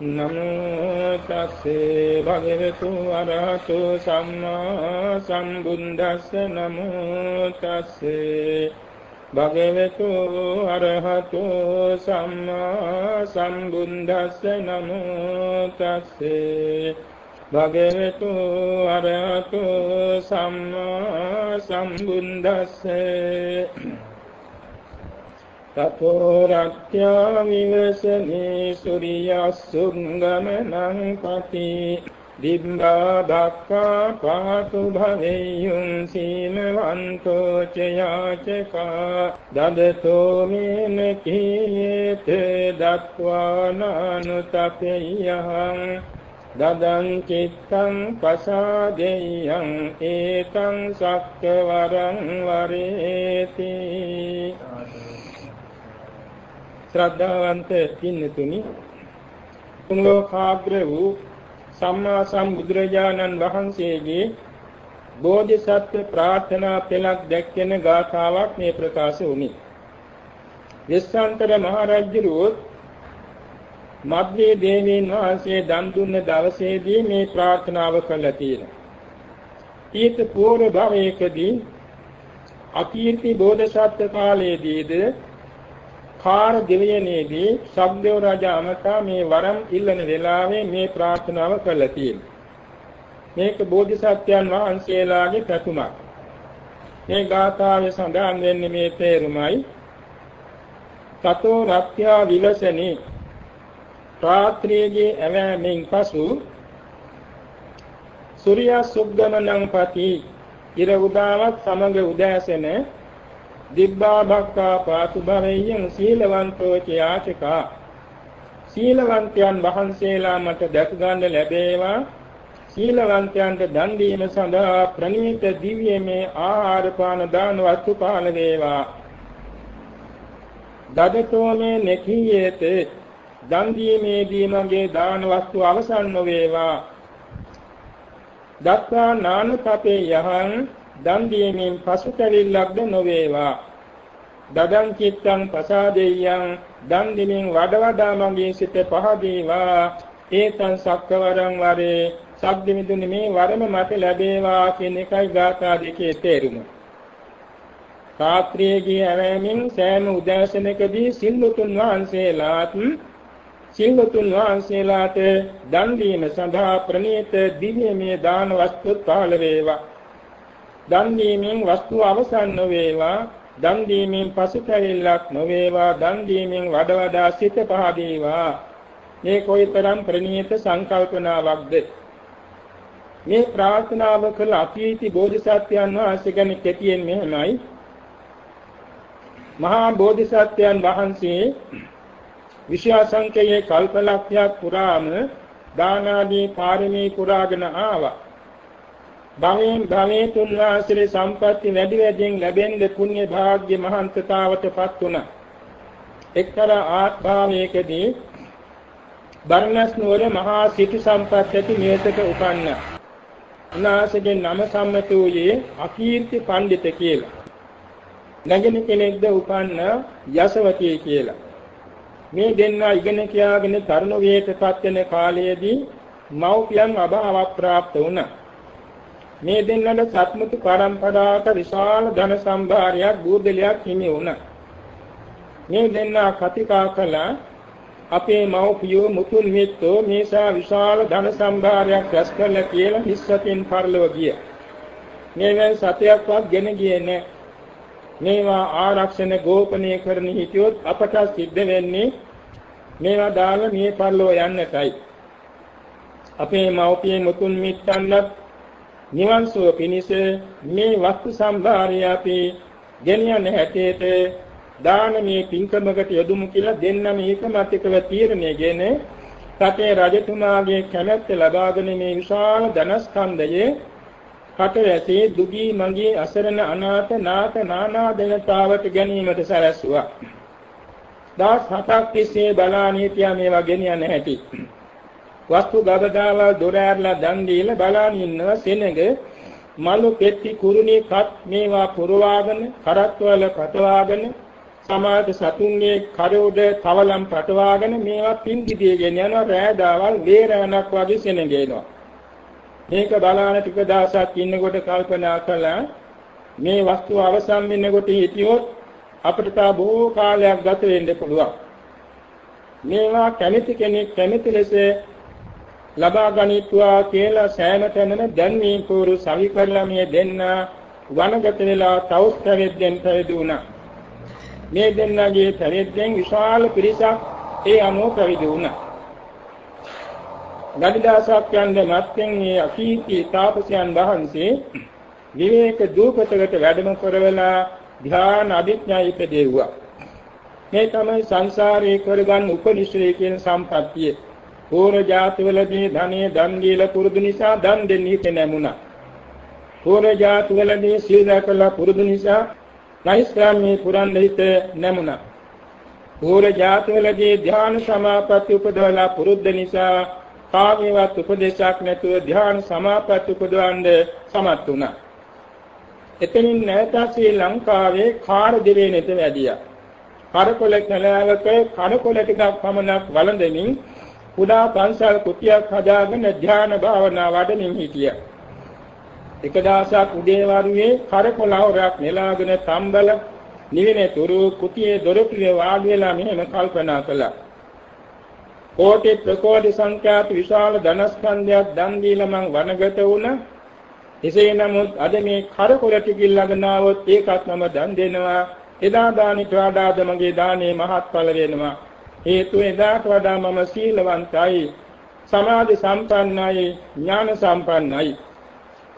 නමෝ තස්සේ භගවතු අරහතු සම්මා සම්බුද්දස්ස. නමෝ තස්සේ භගවතු අරහතු සම්මා සම්බුද්දස්ස. නමෝ තස්සේ භගවතු අරහතු සම්මා සම්බුද්දස්සේ. තතෝ රත්ත්‍යා විවසනේ සුරියස්සුංගමනං පති දිබ්බා දක්ඛා පාතු භවෙය්‍යුං සීලවන්තෝ චයාචකා දදතෝ මේන කීයේත දත්වානානුතපෙය්‍යහං දදං චිත්තං පසාදෙය්‍යං ඒතං සක්කවරං වරේති ශ්‍රද්ධාවන්ත පින්නතුනි තුන් ලෝකාග්‍ර වූ සම්මා සම්බුදුරජාණන් වහන්සේගේ බෝධිසත්ව ප්‍රාර්ථනා පෙළක් දැක්වෙන ගාථාවක් මේ ප්‍රකාශ වුණි. විස්සන්තර මහරජුරුවෝ මද්දේ දේවීන් වහන්සේ දන් දුන්න දවසේදී මේ ප්‍රාර්ථනාව කළා තියෙනවා. ඊට පූර්ව භවයකදී අකීර්ති බෝධිසත්ව කාලයේදීද කාර දෙවියනේදී සබ්දේව රජා අමතා මේ වරම් ඉල්ලන වෙලාවේ මේ ප්‍රාර්ථනාව කළා තියෙනවා. මේක බෝධිසත්වයන් වහන්සේලාගේ පැතුමක්. මේ ගාථාවේ සඳහන් වෙන්නේ මේ තේරුමයි. තතෝ රත්ත්‍යා විලසනේ රාත්‍රියේ ඇවෑමෙන් පසු සූර්ය සුග්ගමනං පති ඉර උදාවත් සමග උදෑසන දිබ්බා භක්ඛා පාතු භවෙය්‍යං සීලවන්තෝ චයාචකා. සීලවන්තයන් වහන්සේලා මට දැක ගන්න ලැබේවා. සීලවන්තයන්ට දන් දීම සඳහා ප්‍රණීත දිව්‍යමය ආහාර පාන දාන වස්තු පාන වේවා. දදතෝ මේ nekhiyete දන් දීමේදී මගේ දාන වස්තු අවසන් නොවේවා. දත්තා නානකපේ යහං දන් දීමෙන් පසුතැවිල්ලක්ද නොවේවා දදං චිත්තං පසාදෙය්‍යං දන් දීමෙන් වඩ වඩා මගේ සිත පහදීවා ඒතං සක්කවරං වරේ සබ්දෙමිදුනි මේ වරම මට ලැබේවා කියන එකයි ගාථා දෙකේ තේරුම. රාත්‍රියේ ගිය ඇවෑමෙන් සෑම උදෑසනකදී සිල්ලුතුන් වහන්සේලාත් සිල්වතුන් වහන්සේලාට දන් දීම සඳහා ප්‍රණීත දිව්‍යමය දාන වස්තු පහළ වේවා. දන් දීමෙන් වස්තු අවසන් නොවේවා. දන් දීමෙන් පසුතැවිල්ලක් නොවේවා. දන් දීමෙන් වඩ වඩා සිත පහදීවා. මේ කොයිතරම් ප්‍රණීත සංකල්පනාවක්ද? මේ ප්‍රාර්ථනාව කළ අතීති බෝධිසත්වයන් වහන්සේ ගැන කෙටියෙන් මෙහෙමයි. මහා බෝධිසත්වයන් වහන්සේ විශ්වාසංකයේ කල්පලක්ෂයක් පුරාම දාන ආදී පාරමී පුරාගෙන ආවා. භවයෙන් භවයේ තුන්වාසිරේ සම්පatti වැඩි වැඩියෙන් ලැබෙන්න පුණ්‍ය භාග්‍ය මහන්තතාවටපත් වුණා. එක්තරා ආත්භාවයකදී බර්ණස් නුවර මහා සිටු සම්පත් ඇති නිවසක උපන්නා. උන්වහන්සේගේ නම සම්මත වූයේ අකීර්ති පඬිත කියලා. නැගෙන කෙනෙක්ද උපන්න යසවතී කියලා. මේ දෙන්නා ඉගෙන කියාගෙන තරුණ වයසටපත් වෙන කාලයේදී මව්පියන් අභාව ප්‍රාප්ත වුණා. මේ දෙන්නට සත්මුතු පරම්පරාවට විශාල ධන සම්භාරයක් බූදලයක් හිමි වුණා. මේ දෙන්නා කතිකා කළා අපේ මව්පියෝ මුතුන් මිත්තෝ මේසා විශාල ධන සම්භාරයක් රැස් කළා කියලා හිස්සතින් පරලව ගියා. මේවෙන් සතයක්වත් ගෙන ගියේ නැහැ. මේවා ආරක්ෂණ ගෝපනය කරන හිටියොත් අපට සිද්ධ වෙන්නේ මේවා දාලා මේ පරලව යන්නටයි. අපේ මව්පිය මුතුන් මිත්තන්වත් නිවන් සුව පිණිස මේ වස්තු සම්භාරය අපි ගෙනියන්න හැටියට දානමේ පින්කමකට යොදුමු කියලා දෙන්නම ඒකමතිකව තීරණයගෙන රටේ රජතුමාගේ කැමැත්ත ලබාගෙන මේ විශාල ධනස්කන්ධයේ රටවැසි දුගී මඟී අසරණ අනාථ නාථ නානා දෙනතාවට ගැනීමට සැලැස්සුවා. දවස් හතක් තිස්සේ බලානීතිය මේවා ගෙනියන්න හැටි. වස්තු ගබඩාවල් දොර ඇරලා දන් දීලා බලන් ඉන්නවා සෙනඟ මලු පෙට්ටි කුරුණි කත් මේවා පුරවාගෙන කරත්වල පටවාගෙන සමාජ සතුන්ගේ කරෝඩ තවලම් පටවාගෙන මේවා පින්දිදියගෙන යනවා රෑදාවල් වේරණක් වගේ සෙනගෙනවා මේක බලාන ටික දවසක් ඉන්නකොට කල්පනා කළා. මේ වස්තුව අවසන් වෙනකොට හිටියොත් අපිට තා බොහෝ කාලයක් ගත වෙන්න පුළුවන්. මේවා කැමති කෙනෙක් කැමති ලෙස ලබා ගනිත්වා කියලා සෑම තැනම දැන්වීම පුරු සවි කරලා මේ දෙන්න වනගත වෙලා තවුස් පැවිද්දෙන් පැවිදි වුණා මේ දෙන්නගේ පැවිද්දෙන් විශාල පිරිසක් ඒ අනුව පැවිදි වුණා. ගඩිදාසක් යන්නේ මත්ෙන් මේ අකීති තාපසයන් වහන්සේ විවේක දූපතකට වැඩම කරවලා ධ්‍යාන අධිඥා ඉපදෙව්වා. මේ තමයි සංසාරේ කරගන්න උපනිශ්‍රේ කියන සම්පත්තිය. පූර්ව ජාතිවලදී ධනෙ දන් දීලා පුරුදු නිසා දන් දෙන්න හිතේ නැමුණා. පූර්ව ජාතිවලදී සීල කළා පුරුදු නිසා නෛෂ්ක්‍රාම්‍ය පුරන් හිත නැමුණා. පූර්ව ජාතවලදී ධ්‍යාන සමාපatti උපදවලා පුරුද්ද නිසා කාමේවත් උපදේශයක් නැතුව ධ්‍යාන සමාපatti උපදවන්න සමත් වුණා. එතනින් නැවත ශ්‍රී ලංකාවේ කාර දිවයිනට වැඩියා. කරකොල කලාවක කරකොල ටිකක් පමණක් වළඳමින් කුඩා පන්සල් කුටියක් හදාගෙන ධ්‍යාන භාවනා වඩමින් හිටියා. එක දවසක් උදේ වරුවේ කරකොලවරක් නෙලාගෙන තම්බල නිවෙන තුරු කුටියේ දොරටුවේ වාඩි වෙලා මෙහෙම කල්පනා කළා. කෝටි ප්‍රකෝටි සංඛ්‍යාත විශාල ධනස්කන්ධයක් දන් දීලා මං වනගත වුණා. එසේ නමුත් අද මේ කරකොල ටිකින් ළඟන આવොත් ඒකත් මම දන් දෙනවා. එදා දානිට වඩාද මගේ දානේ මහත්ඵල වෙනවා. හේතු එදාට වඩා මම සීලවන්තයි, සමාධි සම්පන්නයි, ඥාන සම්පන්නයි.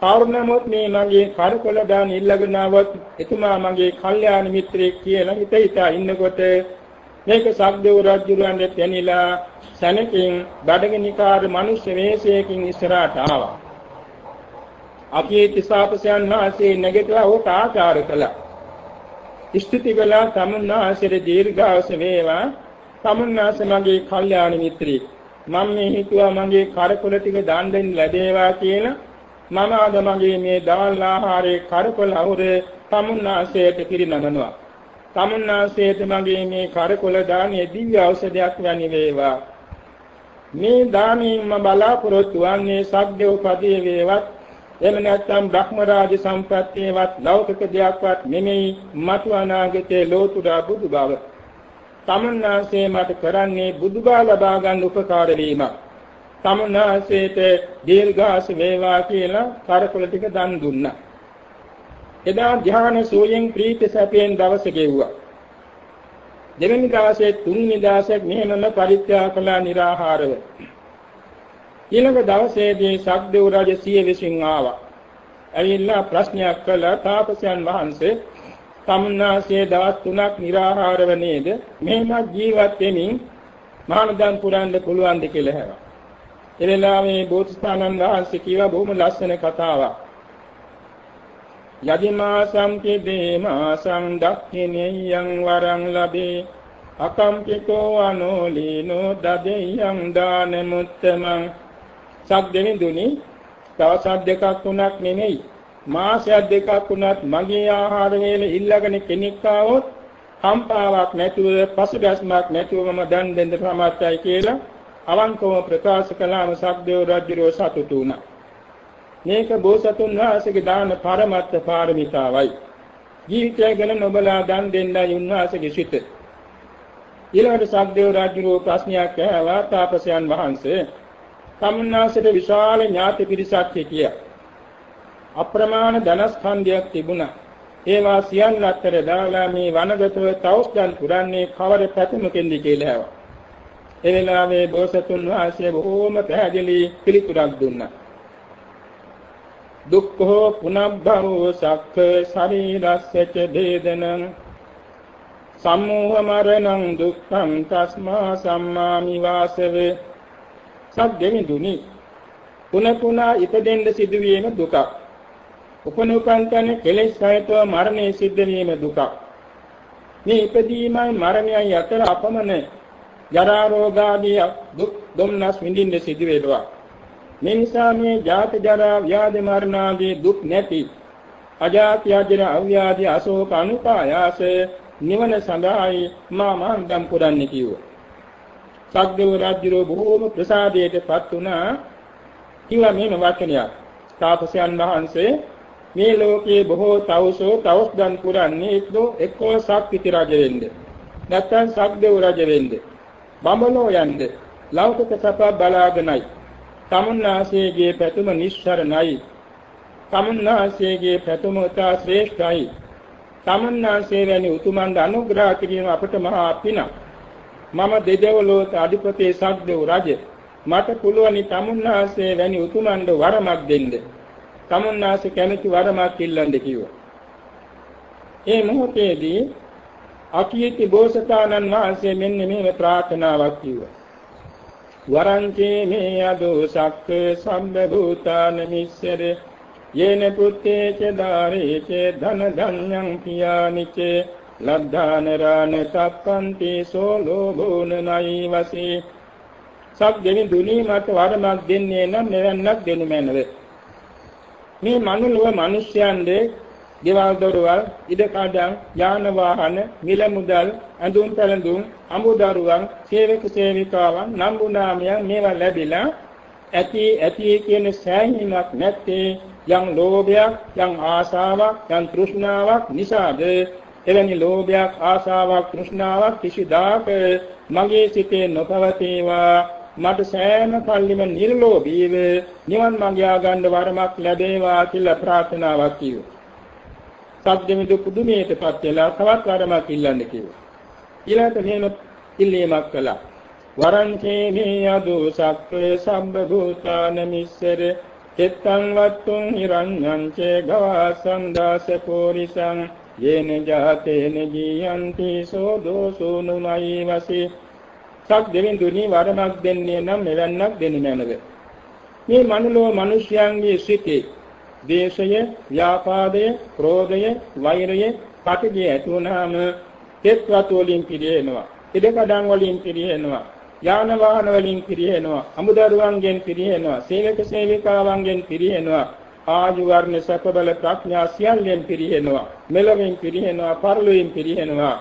කවුරුනමුත් මේ මගේ කරකොල දාන ඉල්ලගෙන આવොත් එතුමා මගේ කල්යාණ මිත්‍රයෙක් කියලා හිත හිතා ඉන්නකොට මේක සක්දේව රජුරන්ට තැනිලා සැනකින් බඩගිනිකාර මිනිස් වේශයකින් ඉස්සරහට ආවා. අපේ තිසාපසයන් වහන්සේ නැගිටලා ඔහුට ආචාර කළා. ස්තුති කළා තමුන්නාසෙර දීර්ඝාස වේවා. තමුන්නාස මගේ කල්යාණ මිත්‍රයෙක්. මම මේ හිතුවා මගේ කරකොල ටික දාන් දෙන්න ලැබේවා කියලා මම අද මගේ මේ දවල් ආහාරයේ කරකොල අවුරේ තමුන්නාසයට පිරිනමනවා. තමුන්නාසයට මගේ මේ කරකොල දානේ දිව්‍ය ඖෂධයක් වැනි වේවා. මේ දානෙන් මම බලාපොරොත්තු වන්නේ සබ්දේව පදේ වේවත් එහෙම නැත්නම් බ්‍රහ්ම රාජ සම්ප්‍රත්‍යේවත් ලෞකික දෙයක්වත් නෙමෙයි මතු අනාගතයේ ලෝතුරා බුදු බව. තමුන්නාසේ මට කරන්නේ බුදු බව ලබා ගන්න උපකාර වීමක්. සමුනාසේට දීර්ඝාස වේවා කියලා කරකොල ටික දන් දුන්නා. එදා ධ්‍යාන සෝයෙන් ප්‍රීති සැපයෙන් දවස ගෙව්වා. දෙවෙනි දවසේ තුන්වෙනි දවසේ මෙහෙමම පරිත්‍යාග කළා निराහාරව. ඊළඟ දවසේදී සක්දේව රජ සිය විසින් ආවා. ඇවිල්ලා ප්‍රශ්නයක් කළා තාපසයන් වහන්සේ සමුනාසේ දවස් තුනක් निराහාරව නේද? මෙහෙම ජීවත් වෙමින් මහානදන් පුරන්න පුළුවන්ද කියලා හැවා. එවෙලාවේ බෝසතාණන් වහන්සේ කියවා බොහොම ලස්සන කතාවක්. යදිමා සම්පිදේ මාසං දක්ඛිනියං වරං ලබේ අකම්පිතෝ අනෝලීනෝ දදෙයං දාන මුත්තමං සබ්දෙනි දුනි දවස් දෙකක් තුනක් නෙමෙයි මාසයක් දෙකක් වුණත් මගේ ආහාර වේල ඉල්ලගෙන කෙනෙක් ආවොත් කම්පාවක් නැතුව පසුබැස්මක් නැතුව මම දන් දෙන්න සමර්ථයි කියලා අවංකව ප්‍රකාශ කළාම සක්දේව රජුරෝ සතුටු වුණා. මේක බෝසතුන් වහන්සේගේ දාන පරමත්ත පාරමිතාවයි. ජීවිතය ගැන නොබලා දන් දෙන්නයි උන්වහන්සේගේ සිත. ඊළඟට සක්දේව රජුරෝ ප්‍රශ්නයක් ඇහුවා තාපසයන් වහන්සේ. සම්මාසයට විශාල ඥාති පිරිසක් හිටියා. අප්‍රමාණ ධනස්කන්ධයක් තිබුණා. ඒවා සියල්ල අතර දාලා මේ වනගතව තවුස්දන් පුරන්නේ කවර පැතුමකින්ද කියලා ඇහුවා. ඒ වෙලාවේ බෝසතුන් වහන්සේ බොහෝම පැහැදිලි පිළිතුරක් දුන්නා. දුක්ඛෝ පුනබ්බවෝ සක්ඛ ශරීරස්සච වේදනං සම්මෝහ මරණං දුක්ඛං තස්මා සම්මාමි වාසවේ සබ්දෙනි දුනි පුන පුනා ඉපදෙන්න සිදුවීම දුකක් උපනුපන් තන කෙලෙස් සහිතව මරණය සිද්ධ වීම දුකක් මේ ඉපදීමයි මරණයයි අතර අපමණ ජරා රෝග ආදී දුක් දුම්නස් විඳින්න සිදු වෙනවා. මේ නිසා මේ ජාති ජරා ව්‍යාධි මරණ ආදී දුක් නැති අජාති අජර අව්‍යාධි අශෝක අනුපායාස නිවන සඳහායි මා මහන්දම් පුරන්නේ කිව්වා. සක්දේව රාජ්‍යරෝ බොහෝම ප්‍රසාදයටපත් වුණා. කිව්වා මේන වචනයක්. තාපසයන් වහන්සේ මේ ලෝකයේ බොහෝ තවුසෝ තවුස් දන් පුරන්නේ එක්කෝ සක්විති රජ වෙන්නේ. නැත්නම් සක්දේව රජ වෙන්නේ. බඹලෝ යන්නේ. ලෞකික සප බලාගෙනයි. තමුන්නාසේගේ පැතුම නිස්සරණයි. තමුන්නාසේගේ පැතුම උතා ශ්‍රේෂ්ඨයි. තමුන්නාසේ වැනි උතුමන්ට අනුග්‍රහ කිරීම අපට මහා පිනක්. මම දෙදෙව්ලොවට අධිපති සක්දෙව් රජ මට පුළුවනි තමුන්නාසේ වැනි උතුමන්ට වරමක් දෙන්න. තමුන්නාසේ කැමති වරමක් ඉල්ලන්න කිව්වා. ඒ මොහොතේදී අකීති බෝසතාණන් වහන්සේ මෙන්න මේ ප්‍රාර්ථනාවක් කිව්වා. වරංචේ මේ අදෝ සක්ක සම්බ භූතාන මිස්සර යේන පුත්තේ ච දාරේ ච ධන ධඤ්ඤං පියානිච ලද්ධානරාන සප්පන්ති සෝ ලෝභෝන නයි වසී සක් දෙවි දුනී මට වරමක් දෙන්නේ නම් මෙවන්නක් දෙනු මැනව මේ මනුලව මිනිස්යන්ගේ ගෙවල් දොරවල් ඉඩකඩම් යාන වාහන මිල මුදල් ඇඳුම් පැළඳුම් අමුදරුවන් සේවක සේවිකාවන් නම්බු නාමයන් මේවා ලැබිලා ඇති ඇති කියන සෑහීමක් නැත්තේ. යම් ලෝභයක් යම් ආසාවක් යම් තෘෂ්ණාවක් නිසාද? එවැනි ලෝභයක් ආසාවක් තෘෂ්ණාවක් කිසිදාක මගේ සිතේ නොපවතේවා. මට සෑම කල්ලිම නිර්ලෝභීව නිවන් මඟ ගන්න වරමක් ලැබේවා කියලා ප්‍රාර්ථනාවක් කිව්වා. සද්දෙමිදු පුදුමයටපත් වෙලා තවත් වරමක් ඉල්ලන්න කිව්වා. ඊළඟට මෙහෙම ඉල්ලීමක් කළා. වරංචේ මේ යදු සක්්‍රේ සම්බ භූතාන මිස්සර චත්තං වත්තුං හිරඤ්ඤං චේ ගවාසං දාස පෝරිසං යේන ජාතේන ජීයන්ති සෝ දෝසෝ නුමයි වසී සක් දෙවිඳුනි වරමක් දෙන්නේ නම් මෙවන්නක් දෙන්නේ නැනද මේ මනුලෝ මිනිස්යන්ගේ සිටේ දේශය ව්‍යාපාදය ක්‍රෝධය වෛරය පටිගය ඇති වුණාම තෙත් වතු වලින් පිරිනනවා ඉඩකඩම් වලින් පිරිනනවා යාන වාහන වලින් පිරිනනවා අමුදරුවන්ගෙන් පිරිනනවා සේවක සේවිකාවන්ගෙන් පිරිනනවා ආයු වර්ණ සැප බල ප්‍රඥා සියල්ලෙන් පිරිහෙනවා මෙලොවින් පිරිහෙනවා පරලොවින් පිරිහෙනවා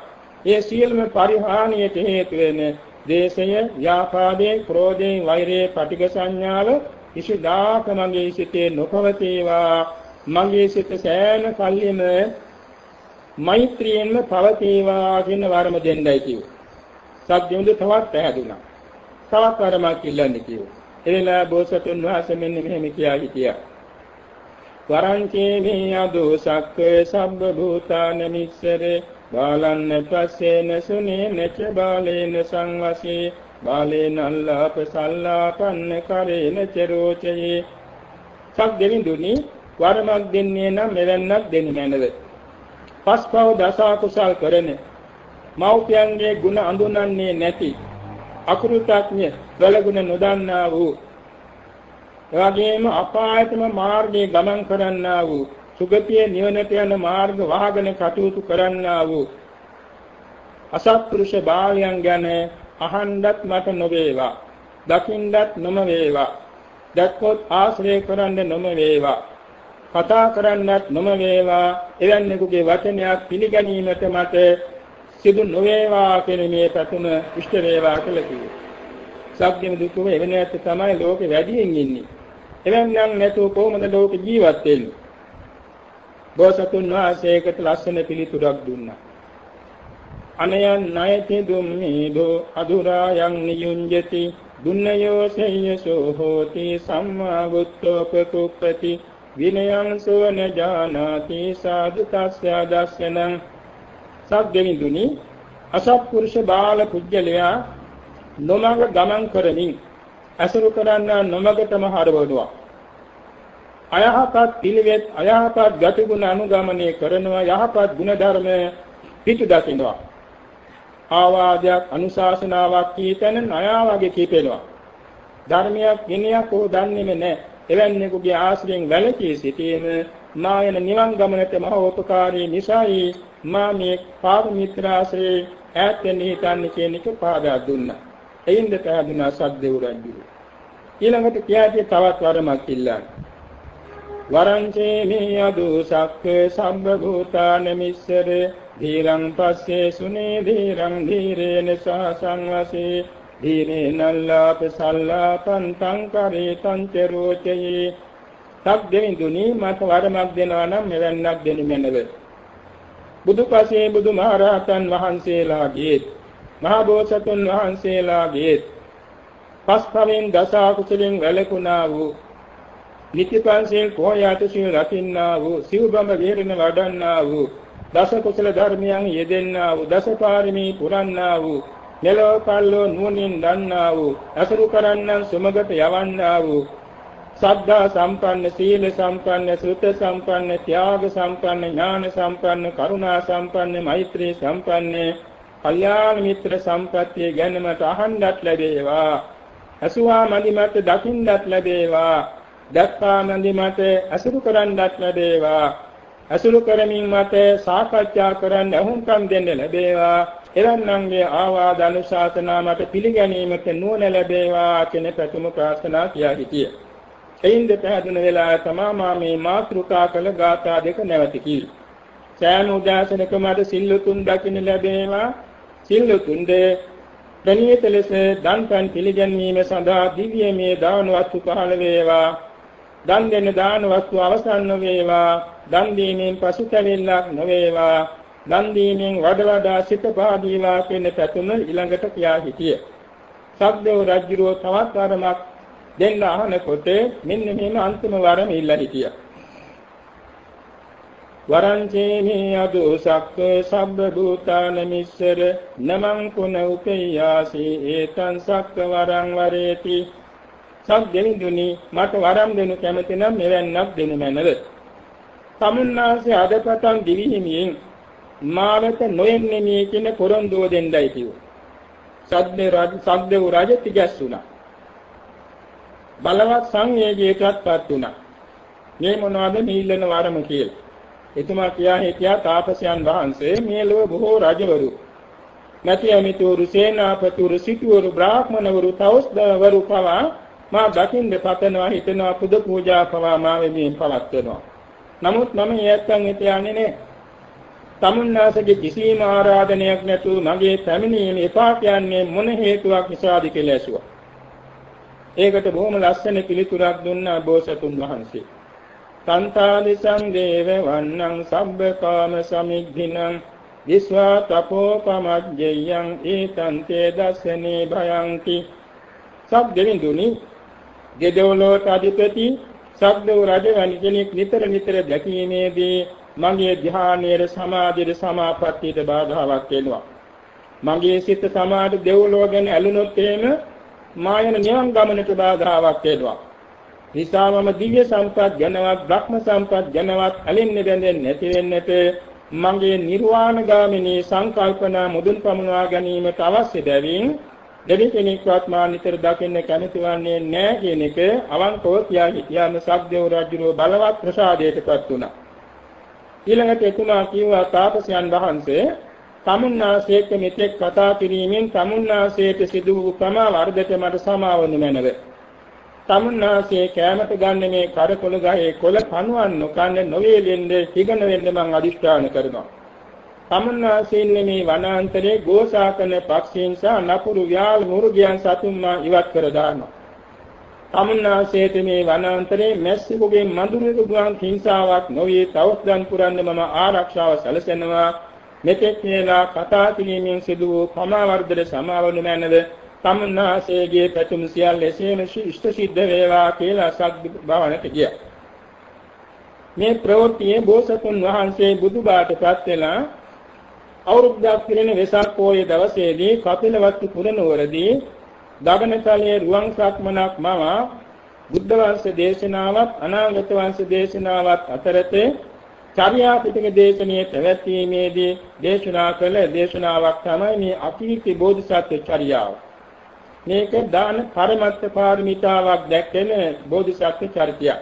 ඒ සියල්ම පරිහානියට හේතු වෙන දේශය ව්‍යාපාදයේ ක්‍රෝධයේ වෛරයේ පටිඝ සංඥාව කිසිදාක මගේ සිතේ නොපවතේවා මගේ සිත සෑම කල්හිම මෛත්‍රියෙන්ම පවතේවා කියන වරම දෙන්නයි කිව්වා. සත්‍යමුද තවත් පැහැදුනා. තවත් වරමක් ඉල්ලන්නේ කිව්වා. එවෙලා බෝසතුන් වහන්සේ මෙන්න මෙහෙම කියා හිටියා. වරංචේ මේ අදෝසක්ක සම්බ භූතාන මිස්සර බාලන්න පස්සේන සුනේන ච බාලේන සංවසේ. බාලේන අල්ලාප සල්ලාපන්න කරේන චරෝචයේ සක් දෙවිඳුනි වරමක් දෙන්නේ නම් මෙවන්නක් දෙන්නේ නැනද පස්පව දසා කුසල් කරන මෞපියන්ගේ ගුණ අඳුනන්නේ නැති අකෘතඥ වලගුණ නොදන්නා වූ. එවැගේම අපායතම මාර්ගයේ ගමන් කරන්නා වූ සුගතියේ නිවනට යන මාර්ග වහගෙන කටයුතු කරන්නා වූ අසත්පුරුෂ භාවයන් ගැන අහන්නත් මට නොවේවා දකින්නත් නොම වේවා දැක්කොත් ආශ්‍රය කරන්න නොම වේවා කතා කරන්නත් නොම වේවා එවැන්නෙකුගේ වචනයක් පිළිගැනීමට මට සිදු නොවේවා කියන මේ පැතුම ඉෂ්ට වේවා කියලා කිව්වා. සත්‍යම දුකම එවැනි ඇත්ත තමයි ලෝකෙ වැඩියෙන් ඉන්නේ. එවැන්නම් නැතුව කොහොමද ලෝක ජීවත් වෙන්නේ? බෝසතුන් වහන්සේකට ලස්සන පිළිතුරක් දුන්නා. අනයන් ණයති දුම්මේදෝ අදුරායන් නියුඤ්ජති දුන්නයෝ සේයසෝ හෝති සම්මා බුද්ධෝපකුප්පති විනයං සෝන ජානාති සාදු තස්ය දස්සනං සබ්දෙමිදුනි අසත්පුරුෂ බාල පුජ්‍යලයා නොමඟ ගමන් කරමින් අසුරු කරන්නා නොමගටම හරවනවා අයහපත් පිළිවෙත් අයහපත් ගතිගුණ අනුගමනය කරනවා යහපත් ගුණ ධර්ම පිටු දකින්නවා ආවාදයක් අනුශාසනාවක් කීතන නයා වගේ කීපෙනවා. ධර්මයක් විනයක් ඕ දන්නේම නැහැ. එවැන්නෙකුගේ ආශ්‍රයෙන් වැළකී සිටීම මායන නිවන් ගමනට මහ උපකාරී නිසායි මා මේ පාරමිත්‍රාශ්‍රේ ඈත් වෙන්න හිතන්නේ කියන එක පාදා දුන්නා. එයින්ද පැහැදුනා සද්දේව රජු ඊළඟට කියාදී තවත් වරමක් ඉල්ලන්නේ. වරංචේ මේ අදු සක්ක සම්බ භූතාන මිස්සර ධීරං පස්සේ සුනේ ධීරං ධීරේන සහසං වසේ ධීරේනල්ලාප සල්ලාපං තං කරේ තං චරෝචයේ සබ් දෙවිඳුනි මට වරමක් දෙනවා නම් මෙවන්නක් දෙනු මැනව. බුදුපසේ බුදුමහරහතන් වහන්සේලාගේ මහා බෝසතුන් වහන්සේලාගේ පස්පවෙන් දස අකුසලෙන් වැළකුණා වූ නිතිපන්සල් කොහොයාට සිල් රකින්නා වූ සිව්බඹ වේරණ වඩන්නා වූ දස කුසල ධර්මයන් යෙදෙන්නා වූ දස පාරමී පුරන්නා වූ මෙලොව පල්ලෝ නුවණින් දන්නා වූ අසුරු කරන්නන් සුමගට යවන්නා වූ සද්ධා සම්පන්න සීල සම්පන්න සුත සම්පන්න ත්‍යාග සම්පන්න ඥාන සම්පන්න කරුණා සම්පන්න මෛත්‍රී සම්පන්න කල්යාණ මිත්‍ර සම්පත්තිය ගැනමට අහන්නත් ලැබේවා. අසුවා මදිමත් දකින්නත් ලැබේවා. දැක්කා මදිමත් අසුරු කරන්නත් ලැබේවා අසුරු කරමින් මත සාකච්ඡා කරන්න අහුම්කම් දෙන්න ලැබේවා එවන්නන්ගේ ආවාද අනුශාසනා මට පිළිගැනීමට නුවණ ලැබේවා කියන ප්‍රථම ප්‍රාර්ථනා කියා හිටියේ එයින්ද පැහැදුන වෙලාව තමා මා මේ මාත්‍රිකා කළ ගාථා දෙක නැවති කී. සෑම උදාසනකම අද සිල්ලුතුන් දකින්න ලැබේවා. සිල්ලුතුන්ද ප්‍රණීත ලෙස දන්පන් පිළිගැන්වීම සඳහා දිව්‍යමය දාන වස්තු පහළ වේවා. දන් දෙන දාන වස්තු අවසන් නොවේවා. දන් දීමෙන් පසුතැවිල්ලක් නොවේවා. දන් දීමෙන් වඩ වඩා සිත පාදීවා කියන පැතුම ඊළඟට කියා හිටියේ. සක්දේව රජුරෝ තවත් ආරමක් දෙන්න අහනකොට මෙන්න මෙහෙම අන්තිම වරම ඉල්ලා හිටියා. වරංචේමි අදුසක්ක සබ්බ භූතාන මිස්සර නමං කුණ උපේයාසි ඒතං සක්ක වරං වරේති සබ් දෙවිඳුනි මට වරම් දෙනු කැමති නම් මෙවන්නක් දෙනු මැනව. සමුන්නාසේ අදපතන් දිවිහිමියෙන් මාවත නොයෙන්නේ මේ කියන පොරොන්දුව දෙන්නයි කිව්වා. සද්දේ රජ සද්දේ රජ තිගැස්සුණා. බලවත් සංවේගයකටපත් වුණා. මේ මොනවද නිල්ලන වරම කියලා. එතුමා කියා හිටියා තාපසයන් වහන්සේ මේ ලෝක බොහෝ රජවරු නැති ඇමිතුරු සේනාපතිවරු සිටුවරු බ්‍රාහ්මණවරු තවස්දවරු පවා මා දකින්න පතනවා හිතනවා පුද පූජා පවා මා වෙමින් පවත්වනවා. නමුත් මම යැත්තන් හිත යන්නේ නෑ. තමුන්නාසගේ කිසිම ආරාධනයක් නැතුව මගේ පැමිණීම එපා කියන්නේ මොන හේතුවක් නිසාද කියලා ඇසුවා. ඒකට බොහොම ලස්සන පිළිතුරක් දුන්නා බෝසතුන් වහන්සේ. සන්තාදිසං දේව වන්නං සබ්බකාම සමිද්ධිනං විස්වා තපෝපමජ්ජයං ඒතං තේ දස්සනේ භයංති සබ් දෙවිඳුනි දෙදොලොට අධිපති සබ්දව රජ වැනි කෙනෙක් නිතර නිතර දැකීමේදී මගේ ධ්‍යානයේ සමාධියේ සමාපත්තියට බාධාවක් වෙනවා මගේ සිත සමාධි දෙව්ලොව ගැන ඇලුනොත් එහෙම මා යන නිවන් ගමනට බාධාවක් වෙනවා. නිසාමම දිව්‍ය සම්පත් ජනවත් බ්‍රහ්ම සම්පත් ජනවත් ඇලෙන්නේ බැඳෙන්නේ නැති වෙන්නට මගේ නිර්වාණ ගාමිනී සංකල්පනා මුදුන් පමුණවා ගැනීමට අවශ්‍ය බැවින් දෙවි කෙනෙක්වත් මා නිතර දකින්න කැමති වන්නේ නැහැ කියන එක අවංකව කියා හිටියාම සක්දේව රජුගේ බලවත් ප්‍රසාදයටපත් වුණා. ඊළඟට එතුමා කිව්වා තාපසයන් වහන්සේ තමුන්නාසේක මෙතෙක් කතා කිරීමෙන් තමුන්නාසේට සිදු වූ ප්‍රමා වර්ධයට මට සමාවනු මැනව. තමුන්නාසේ කැමත ගන්න මේ කරකොල ගහේ කොළ පණුවන් නොකන්න නොවේලෙන්නේ හිගන වෙන්න මං අදිෂ්ඨාන කරනවා. තමුන්නාසේන්නේ මේ වනාන්තරයේ ගෝසාකන පක්ෂීන් සහ නපුරු ව්‍යාල මුර්ගයන් සතුන් මා ඉවත් කර දානවා. තමුන්නාසේට මේ වනාන්තරයේ මැස්සෙකුගේ මඳුරෙකුගේ හිංසාවක් නොවේ තවස්දන් පුරන්න මම ආරක්ෂාව සැලසෙනවා මෙතෙක් වේලා කතා කිරීමෙන් සිදු වූ පමාවර්ධන සමාවනු මැනව සම්නාසයේගේ පැතුම් සියල්ල එසේම ඉෂ්ට සිද්ධ වේවා කියලා සත් භවනට ගියා. මේ ප්‍රවෘත්තියේ බෝසතුන් වහන්සේ බුදුබාටපත් වෙලා අවුරුද්දක් පිරෙන වෙසක් පොයේ දවසේදී කපිලවත්තු පුරනුවරදී දගනතලයේ රුවන් සක්මනක් මම බුද්ධ වංශ දේශනාවත් අනාගත වංශ දේශනාවත් අතරතේ චර්යා පිටක දේශනාවේ පැවැත්වීමේදී දේශනා කළ දේශනාවක් තමයි මේ අතිවිති බෝධිසත්ව චර්යාව. මේක දාන පරමත්ත පාරමිතාවක් දැක්කෙන බෝධිසත්ව චරිතයක්.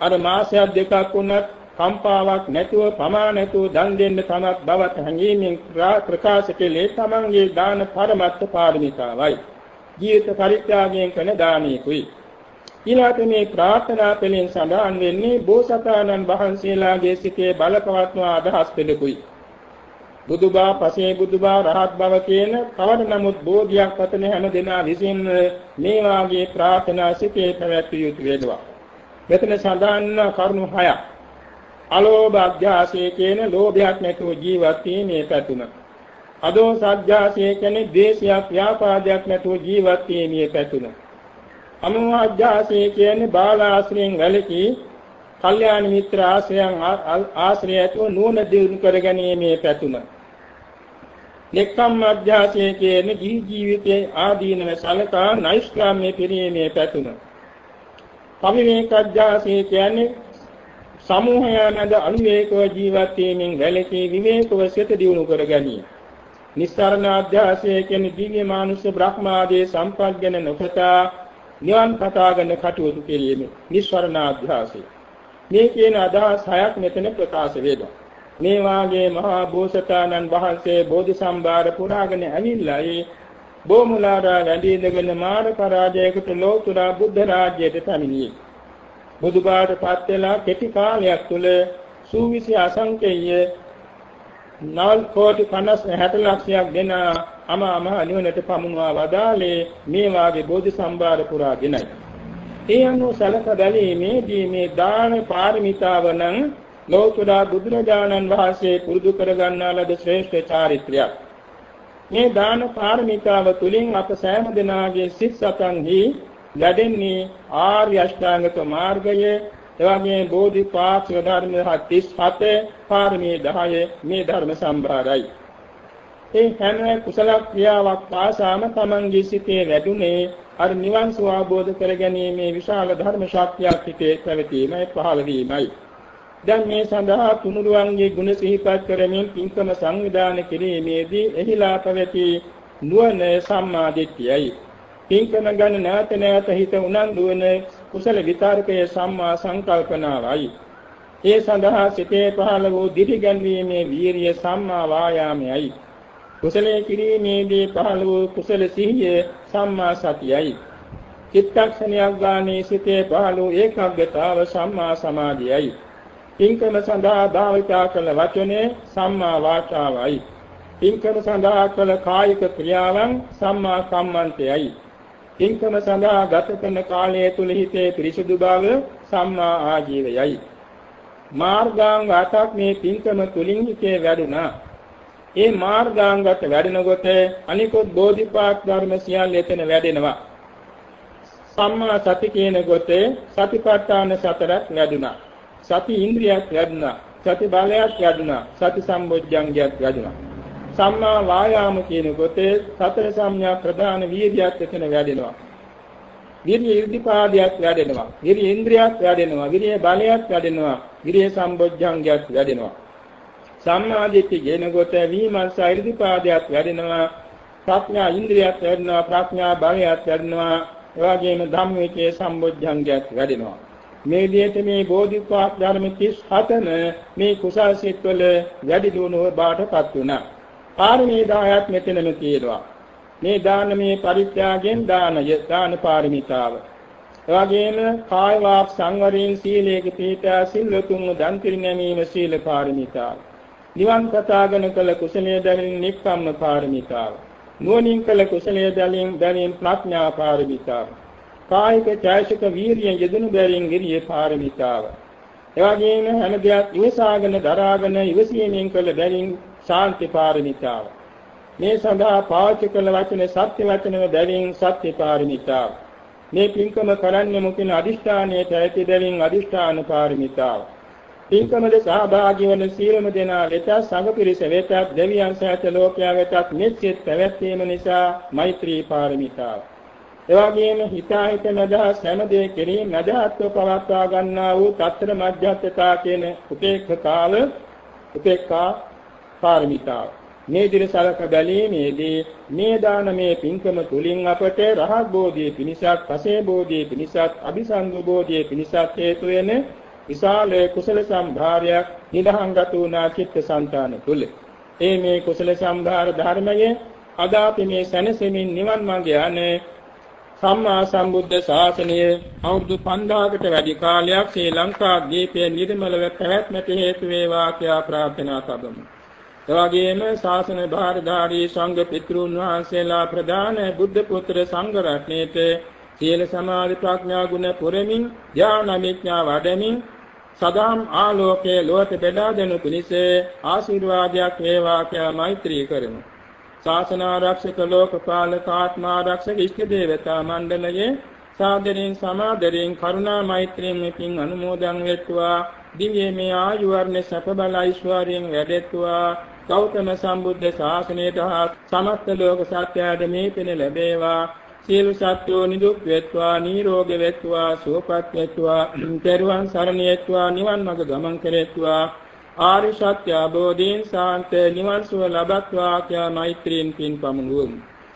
අර මාසයක් දෙකක් වුණත් කම්පාවක් නැතුව පමා නැතුව දන් දෙන්න තමත් බවත් හැඟීමෙන් ප්‍රකාශ කළේ තමන්ගේ දාන පරමත්ත පාරමිතාවයි. ජීවිත පරිත්‍යාගයෙන් කළ දානීකුයි. ඊළාට මේ ප්‍රාර්ථනා පෙළෙන් සඳහන් වෙන්නේ බෝසතාණන් වහන්සේලාගේ සිතේ බලපවත්වා අදහස් පෙළකුයි. බුදුබා පසේ බුදුබා රහත් බව කියන කවර නමුත් බෝධියක් පතන හැම දෙනා විසින් මේ වාගේ ප්‍රාර්ථනා සිතේ පැවැත්විය යුතු වේදවා. මෙතන සඳහන් කරුණු හයක්. අලෝභ අධ්‍යාසයේ කියන ලෝභයක් නැතුව ජීවත් වීමේ පැතුම. අදෝ සත්‍යාසය කියන්නේ ද්වේෂයක් ව්‍යාපාදයක් නැතුව ජීවත් වීමේ පැතුම. අනුවාජ්ජාසය කියන්නේ බාලාශ්‍රයෙන් වැළකී කල්යාණ මිත්‍ර ආශ්‍රයන් ආශ්‍රය ඇතුව නුවණ දිනු කරගැනීමේ පැතුම. නෙක්ඛම් අධ්‍යාසය කියන්නේ ජී ජීවිතයේ ආදීනව සලකා නෛෂ්ක්‍රාම්‍ය පිරීමේ පැතුම. පවිවේක අධ්‍යාසය කියන්නේ සමූහයනද අනුවේකව ජීවත් වීමෙන් වැළකී විවේකව සිත දියුණු කර ගැනීම. නිස්සාරණ අධ්‍යාසය කියන්නේ දිව්‍ය මානුෂ බ්‍රහ්ම ආදී සම්පත් ගැන නොකතා නිවන් පතාගෙන කටයුතු කිරීම නිස්සාරණ අධ්‍යාසය. මේ කියන අදහස් හයක් මෙතන ප්‍රකාශ වෙනවා. මේ වාගේ මහා බෝසතාණන් වහන්සේ බෝධි සම්භාර පුරාගෙන ඇවිල්ලා ඒ බොමුලාරා වැඩි ඉඳගෙන මාර පරාජයකට ලෝතුරා බුද්ධ රාජ්‍යයට පැමිණියේ. බුදුබාට පත් වෙලා කෙටි කාලයක් තුල සූවිසි අසංකේය නල් කෝටි 50 60 ලක්ෂයක් දෙන අමා මහ නිවනට පමුණවා වදාලේ මේ වාගේ බෝධි සම්භාර පුරාගෙනයි. ඒ අනුව සලක බැලීමේදී මේ දාන පාරමිතාව නම් ලෝතුරා බුදුරජාණන් වහන්සේ පුරුදු කරගන්නා ලද ශ්‍රේෂ්ඨ චාරිත්‍රයක්. මේ දාන පාරමිතාව තුලින් අප සෑම දිනාගේ සිත් සතන්හි ලැබෙන්නේ ආර්ය අෂ්ටාංගික මාර්ගයේ එවැගේ බෝධිපාක්ෂික ධර්ම 37 පාරමී 10 මේ ධර්ම සම්භාරයි. ඒ හැම කුසල ක්‍රියාවක් පාසාම තමන්ගේ සිතේ වැඩුණේ අර නිවන් සුව අවබෝධ කරගැනීමේ විශාල ධර්ම ශක්තියක් සිටේ පැවතීමයි පහළ වීමයි. දැන් මේ සඳහා තුනුරුවන්ගේ ගුණ සිහිපත් කරමින් පින්කම සංවිධානය කිරීමේදී එහිලා පැවති නුවණ සම්මා දිට්ඨියයි. පින්කම ගැන නැවත නැවත හිත උනන්දු වන කුසල විතරකයේ සම්මා සංකල්පනාවයි. ඒ සඳහා සිතේ පහළ වූ දිටිගැන්වීමේ වීරිය සම්මා වායාමයයි. කුසලයේ කිරීමේදී පහළ වූ කුසල සිහිය සම්මා සතියයි. චිත්තක්ෂණයක් ගානේ සිතේ පහළ වූ ඒකාග්‍රතාව සම්මා සමාධියයි. පින්කම සඳහා භාවිතා කළ වචනේ සම්මා වාචාවයි. පින්කම සඳහා කළ කායික ක්‍රියාවන් සම්මා කම්මන්තයයි. පින්කම සඳහා ගත කරන කාලය තුල හිතේ පිරිසුදු බව සම්මා ආජීවයයි. මාර්ගාංග අටක් මේ පින්කම තුලින් හිතේ වැඩුණා. ඒ මාර්ගාංගට වැඩෙනකොට අනිකොත් බෝධිපාක් ධර්ම සියල්ල එතන වැඩෙනවා. සම්මා සති කියනකොට සතිපට්ඨාන සතරක් වැඩුණා. සති ඉන්ද්‍රියක් වැඩුණා. සති බලයක් වැඩුණා. සති සම්බොජ්ජංගයක් වැඩුණා. සම්මා වායාම කියනකොට සතර සම්‍යක් ප්‍රධාන වීර්යයක් එතන වැඩෙනවා. විරිය ඉර්ධිපාදයක් වැඩෙනවා. විරිය ඉන්ද්‍රියක් වැඩෙනවා. විරිය බලයක් වැඩෙනවා. විරිය සම්බොජ්ජංගයක් වැඩෙනවා. සම්මාදිට්ඨි කියනකොට විමර්ශා ඉර්ධිපාදයක් වැඩෙනවා. ප්‍රඥා ඉන්ද්‍රියක් වැඩෙනවා. ප්‍රඥා බලයක් වැඩෙනවා. එවාගෙම ධම්මවිචේ සම්බොජ්ජංගයක් වැඩෙනවා. මේ විදිහට මේ බෝධිපාක් ධර්ම 37ම මේ කුසල් සිත්වල වැඩි දියුණුව බාටපත් වුණා. පාරමී 10ක් මෙතනම තියෙනවා. මේ දානමේ පරිත්‍යාගයෙන් දානය දාන පාරමිතාව. එවැගේම කාය වාක් සංවරයෙන් සීලයක පිහිටා සිල්වතුන් දන් පිරිනැමීම සීල පාරමිතාව. නිවන් කතාගෙන කළ කුසලයේ දැරින් නික්කම්ම පාරමිතාව. නුවණින් කළ කුසලයේ දැරින් දැරින් ප්‍රඥා පාරමිතාව. කායික ඡායික වීරිය යෙදුණු බැවින් විරිය පාරමිතාව. එවැගේම හැම දෙයක් ඉවසාගෙන දරාගෙන ඉවසීමෙන් කළ බැවින් ශාන්ති පාරමිතාව. මේ සඳහා පාවිච්චි කළ වචනේ සත්‍ය වචනව බැවින් සත්‍ය පාරමිතාව. මේ පින්කම කරන්නේ මොකින අදිෂ්ඨානයේ ඇති බැවින් අදිෂ්ඨාන පාරමිතාව. පින්කමද සහභාගී වන සීලම දෙනා වෙත සංඝ පිරිස වෙතත් දෙවියන් සහිත ලෝකයා වෙතත් මෙච්චෙත් පැවැත්වීම නිසා මෛත්‍රී පාරමිතාව. එවැගේම හිතා හිත නදහස් හැම දෙය කෙරෙහි නදහත්ව පවත්වා ගන්නා වූ తත්‍ර මධ්‍යස්ථතා කියන උපේක්ඛාව උපේක්ඛා පාරමිතාව මේ දිනසලක බැලීමේදී මේ දානමේ පින්කම තුලින් අපට රහත් බෝධියේ පිණිසත් පසේ බෝධියේ පිණිසත් අபிසංග බෝධියේ පිණිසත් හේතු වෙන විශාල කුසල සම්භාරයක් නිදහංගත වුණා චිත්ත සංතාන තුල ඒ මේ කුසල සම්භාර ධර්මයේ අද අපි මේ සැනසෙමින් නිවන් මඟ යන්නේ සම්මා සම්බුද්ධ ශාසනය අවුරුදු 5000කට වැඩි කාලයක් ශ්‍රී ලංකා දීපයේ නිර්මලව පැවැත්මට හේතු වේවා කියා ප්‍රාර්ථනා කරමු. එවැගේම ශාසන භාරධාරී සංඝ පිතෘන් වහන්සේලා ප්‍රදාන බුද්ධ පුත්‍ර සංඝ රත්නයේත සීල සමාධි ප්‍රඥා ගුණ පුරමින් ඥාන විඥා වඩමින් සදාම් ආලෝකයේ ලොවට බෙදා දෙනු පිණිස ආශිර්වාදයක් වේවා කියලා මෛත්‍රී කරමු. ශාසන ආරක්ෂක ලෝකපාලක ආත්මාරක්ෂක ඉෂ්ඨ දේවතා මණ්ඩලයේ සාදරයෙන් සමාදරයෙන් කරුණා මෛත්‍රියෙන් මෙකින් අනුමෝදන් වෙත්වා දිව්‍යමය ආයු වර්ණ සැප බල ඓශ්වර්යයෙන් වැඩෙත්වා ගෞතම සම්බුද්ධ ශාසනයට හා සමස්ත ලෝක සත්‍යයට මේ පින ලැබේවා. සියලු සත්වෝ නිදුක් වෙත්වා නිරෝගී වෙත්වා සුවපත් වෙත්වා පෙරවන් සරණ යෙත්වා නිවන් මඟ ගමන් කෙරෙත්වා. ආරි සත්‍ය අවබෝධයෙන් සාන්ත නිවන් සුව ලබත්වා කියා මෛත්‍රියෙන් පින් පමුණුවමු.